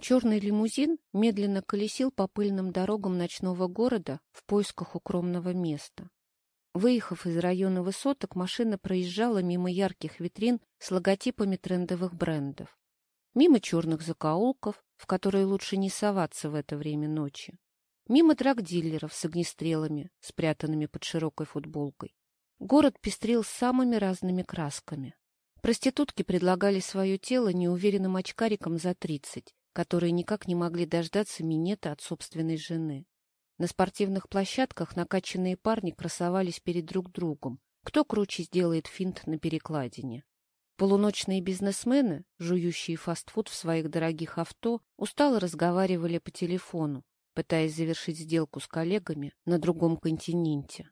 Черный лимузин медленно колесил по пыльным дорогам ночного города в поисках укромного места. Выехав из района высоток, машина проезжала мимо ярких витрин с логотипами трендовых брендов. Мимо черных закоулков, в которые лучше не соваться в это время ночи. Мимо драгдиллеров с огнестрелами, спрятанными под широкой футболкой. Город пестрил самыми разными красками. Проститутки предлагали свое тело неуверенным очкарикам за тридцать, которые никак не могли дождаться минета от собственной жены. На спортивных площадках накачанные парни красовались перед друг другом. Кто круче сделает финт на перекладине. Полуночные бизнесмены, жующие фастфуд в своих дорогих авто, устало разговаривали по телефону, пытаясь завершить сделку с коллегами на другом континенте.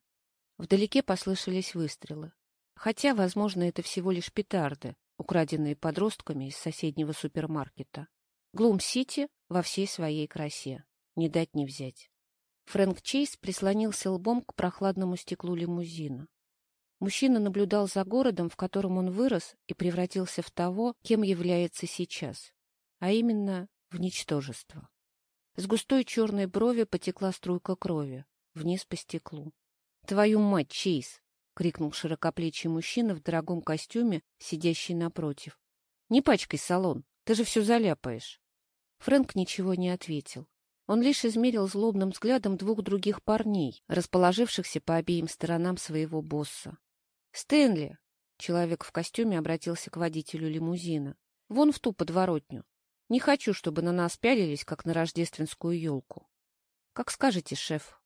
Вдалеке послышались выстрелы. Хотя, возможно, это всего лишь петарды, украденные подростками из соседнего супермаркета. Глум-Сити во всей своей красе. Не дать не взять. Фрэнк Чейз прислонился лбом к прохладному стеклу лимузина. Мужчина наблюдал за городом, в котором он вырос и превратился в того, кем является сейчас, а именно в ничтожество. С густой черной брови потекла струйка крови, вниз по стеклу. — Твою мать, Чейз! — крикнул широкоплечий мужчина в дорогом костюме, сидящий напротив. — Не пачкай салон, ты же все заляпаешь. Фрэнк ничего не ответил. Он лишь измерил злобным взглядом двух других парней, расположившихся по обеим сторонам своего босса. «Стэнли!» — человек в костюме обратился к водителю лимузина. «Вон в ту подворотню. Не хочу, чтобы на нас пялились, как на рождественскую елку». «Как скажете, шеф».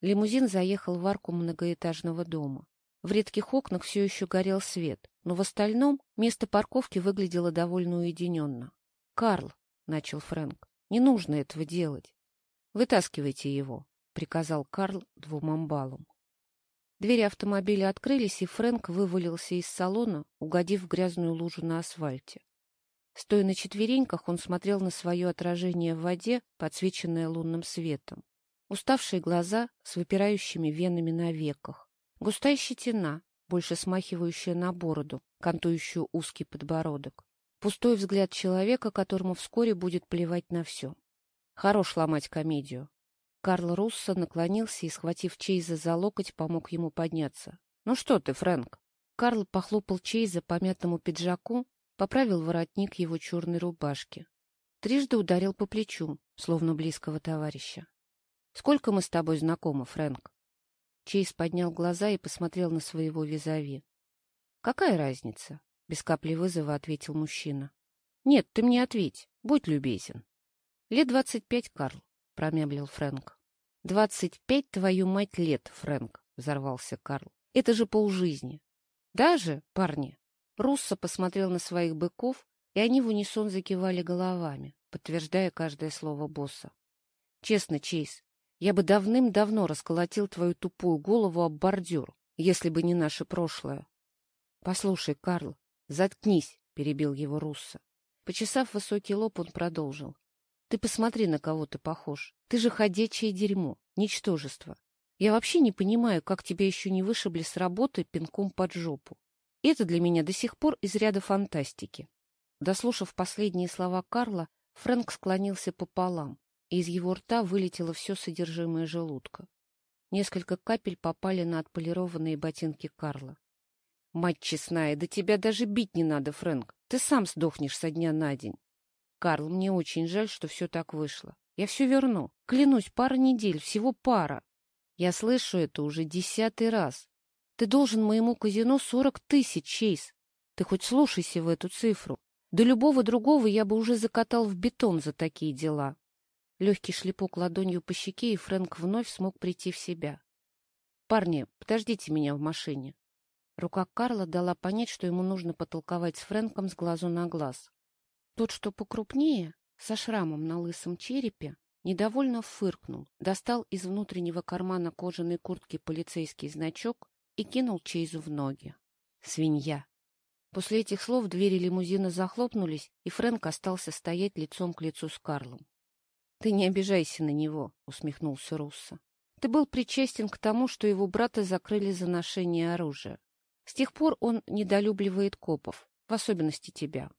Лимузин заехал в арку многоэтажного дома. В редких окнах все еще горел свет, но в остальном место парковки выглядело довольно уединенно. «Карл», — начал Фрэнк, — «не нужно этого делать. Вытаскивайте его», — приказал Карл двум амбалам. Двери автомобиля открылись, и Фрэнк вывалился из салона, угодив в грязную лужу на асфальте. Стоя на четвереньках, он смотрел на свое отражение в воде, подсвеченное лунным светом. Уставшие глаза с выпирающими венами на веках. Густая щетина, больше смахивающая на бороду, кантующую узкий подбородок. Пустой взгляд человека, которому вскоре будет плевать на все. Хорош ломать комедию. Карл Руссо наклонился и, схватив Чейза за локоть, помог ему подняться. — Ну что ты, Фрэнк? Карл похлопал Чейза по мятному пиджаку, поправил воротник его черной рубашки. Трижды ударил по плечу, словно близкого товарища. — Сколько мы с тобой знакомы, Фрэнк? Чейз поднял глаза и посмотрел на своего визави. — Какая разница? — без капли вызова ответил мужчина. — Нет, ты мне ответь, будь любезен. — Лет двадцать пять, Карл, — промямлил Фрэнк. — Двадцать пять, твою мать, лет, Фрэнк, — взорвался Карл. — Это же полжизни. — Даже, парни? Руссо посмотрел на своих быков, и они в унисон закивали головами, подтверждая каждое слово босса. — Честно, Чейз, я бы давным-давно расколотил твою тупую голову об бордюр, если бы не наше прошлое. — Послушай, Карл, заткнись, — перебил его Руссо. Почесав высокий лоб, он продолжил. — Ты посмотри, на кого ты похож. Ты же ходячее дерьмо, ничтожество. Я вообще не понимаю, как тебя еще не вышибли с работы пинком под жопу. Это для меня до сих пор из ряда фантастики. Дослушав последние слова Карла, Фрэнк склонился пополам, и из его рта вылетело все содержимое желудка. Несколько капель попали на отполированные ботинки Карла. — Мать честная, да тебя даже бить не надо, Фрэнк. Ты сам сдохнешь со дня на день. — Карл, мне очень жаль, что все так вышло. Я все верну. Клянусь, пара недель, всего пара. Я слышу это уже десятый раз. Ты должен моему казино сорок тысяч, Чейз. Ты хоть слушайся в эту цифру. Да любого другого я бы уже закатал в бетон за такие дела. Легкий шлепок ладонью по щеке, и Фрэнк вновь смог прийти в себя. — Парни, подождите меня в машине. Рука Карла дала понять, что ему нужно потолковать с Фрэнком с глазу на глаз. Тот, что покрупнее, со шрамом на лысом черепе, недовольно фыркнул, достал из внутреннего кармана кожаной куртки полицейский значок и кинул Чейзу в ноги. Свинья. После этих слов двери лимузина захлопнулись, и Фрэнк остался стоять лицом к лицу с Карлом. — Ты не обижайся на него, — усмехнулся Руссо. — Ты был причастен к тому, что его брата закрыли за ношение оружия. С тех пор он недолюбливает копов, в особенности тебя.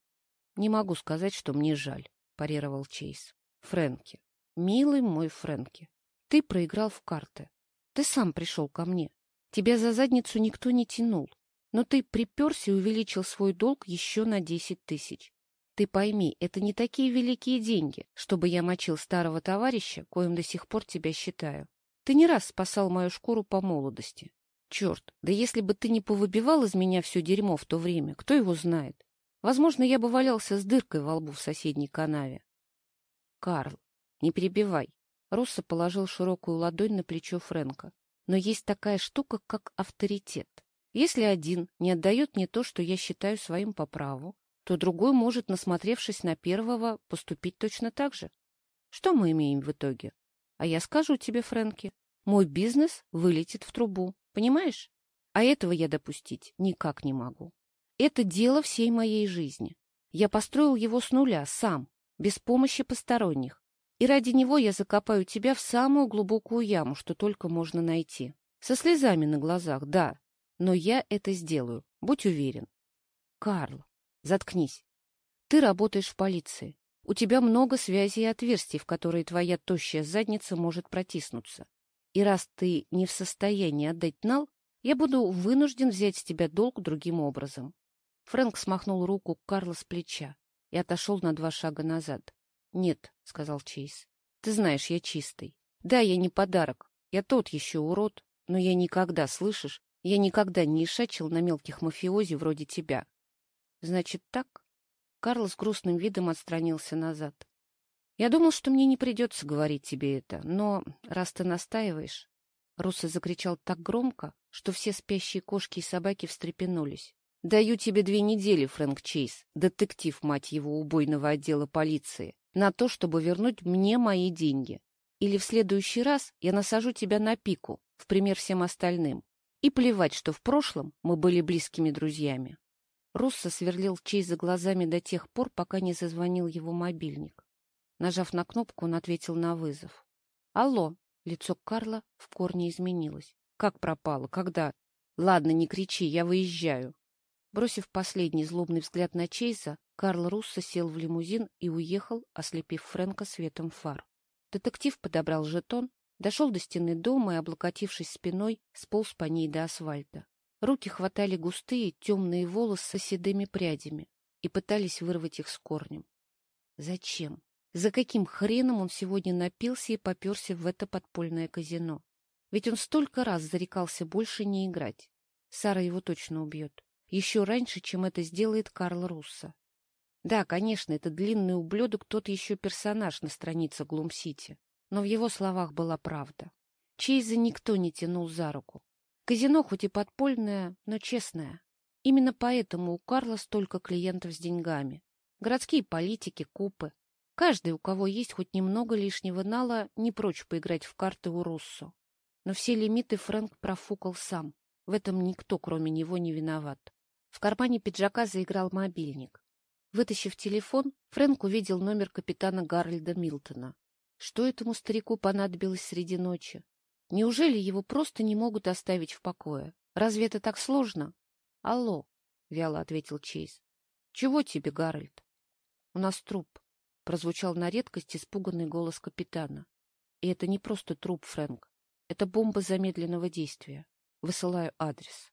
Не могу сказать, что мне жаль. парировал Чейз. Фрэнки, милый мой Фрэнки, ты проиграл в карты. Ты сам пришел ко мне. Тебя за задницу никто не тянул. Но ты приперся и увеличил свой долг еще на десять тысяч. Ты пойми, это не такие великие деньги, чтобы я мочил старого товарища, коим до сих пор тебя считаю. Ты не раз спасал мою шкуру по молодости. Черт, да если бы ты не повыбивал из меня все дерьмо в то время, кто его знает? Возможно, я бы валялся с дыркой во лбу в соседней канаве. Карл, не перебивай. Росса положил широкую ладонь на плечо Фрэнка. Но есть такая штука, как авторитет. Если один не отдает мне то, что я считаю своим по праву, то другой может, насмотревшись на первого, поступить точно так же. Что мы имеем в итоге? А я скажу тебе, Фрэнки, мой бизнес вылетит в трубу, понимаешь? А этого я допустить никак не могу. Это дело всей моей жизни. Я построил его с нуля, сам, без помощи посторонних. И ради него я закопаю тебя в самую глубокую яму, что только можно найти. Со слезами на глазах, да, но я это сделаю, будь уверен. Карл, Заткнись. Ты работаешь в полиции. У тебя много связей и отверстий, в которые твоя тощая задница может протиснуться. И раз ты не в состоянии отдать нал, я буду вынужден взять с тебя долг другим образом. Фрэнк смахнул руку Карла с плеча и отошел на два шага назад. — Нет, — сказал Чейз, — ты знаешь, я чистый. Да, я не подарок, я тот еще урод, но я никогда, слышишь, я никогда не ишачил на мелких мафиози вроде тебя. Значит, так? Карл с грустным видом отстранился назад. Я думал, что мне не придется говорить тебе это, но раз ты настаиваешь... Руссо закричал так громко, что все спящие кошки и собаки встрепенулись. «Даю тебе две недели, Фрэнк Чейз, детектив, мать его, убойного отдела полиции, на то, чтобы вернуть мне мои деньги. Или в следующий раз я насажу тебя на пику, в пример всем остальным. И плевать, что в прошлом мы были близкими друзьями». Руссо сверлил Чейза глазами до тех пор, пока не зазвонил его мобильник. Нажав на кнопку, он ответил на вызов. «Алло!» Лицо Карла в корне изменилось. «Как пропало? Когда?» «Ладно, не кричи, я выезжаю». Бросив последний злобный взгляд на Чейза, Карл Руссо сел в лимузин и уехал, ослепив Фрэнка светом фар. Детектив подобрал жетон, дошел до стены дома и, облокотившись спиной, сполз по ней до асфальта. Руки хватали густые темные волосы с седыми прядями и пытались вырвать их с корнем. Зачем? За каким хреном он сегодня напился и поперся в это подпольное казино? Ведь он столько раз зарекался больше не играть. Сара его точно убьет. Еще раньше, чем это сделает Карл Руссо. Да, конечно, это длинный ублюдок тот еще персонаж на странице Глум-Сити. Но в его словах была правда. Чейза никто не тянул за руку. Казино хоть и подпольное, но честное. Именно поэтому у Карла столько клиентов с деньгами. Городские политики, купы. Каждый, у кого есть хоть немного лишнего нала, не прочь поиграть в карты у Руссо. Но все лимиты Фрэнк профукал сам. В этом никто, кроме него, не виноват. В кармане пиджака заиграл мобильник. Вытащив телефон, Фрэнк увидел номер капитана Гарольда Милтона. Что этому старику понадобилось среди ночи? Неужели его просто не могут оставить в покое? Разве это так сложно? — Алло, — вяло ответил Чейз. — Чего тебе, Гарольд? — У нас труп, — прозвучал на редкость испуганный голос капитана. — И это не просто труп, Фрэнк. Это бомба замедленного действия. Высылаю адрес.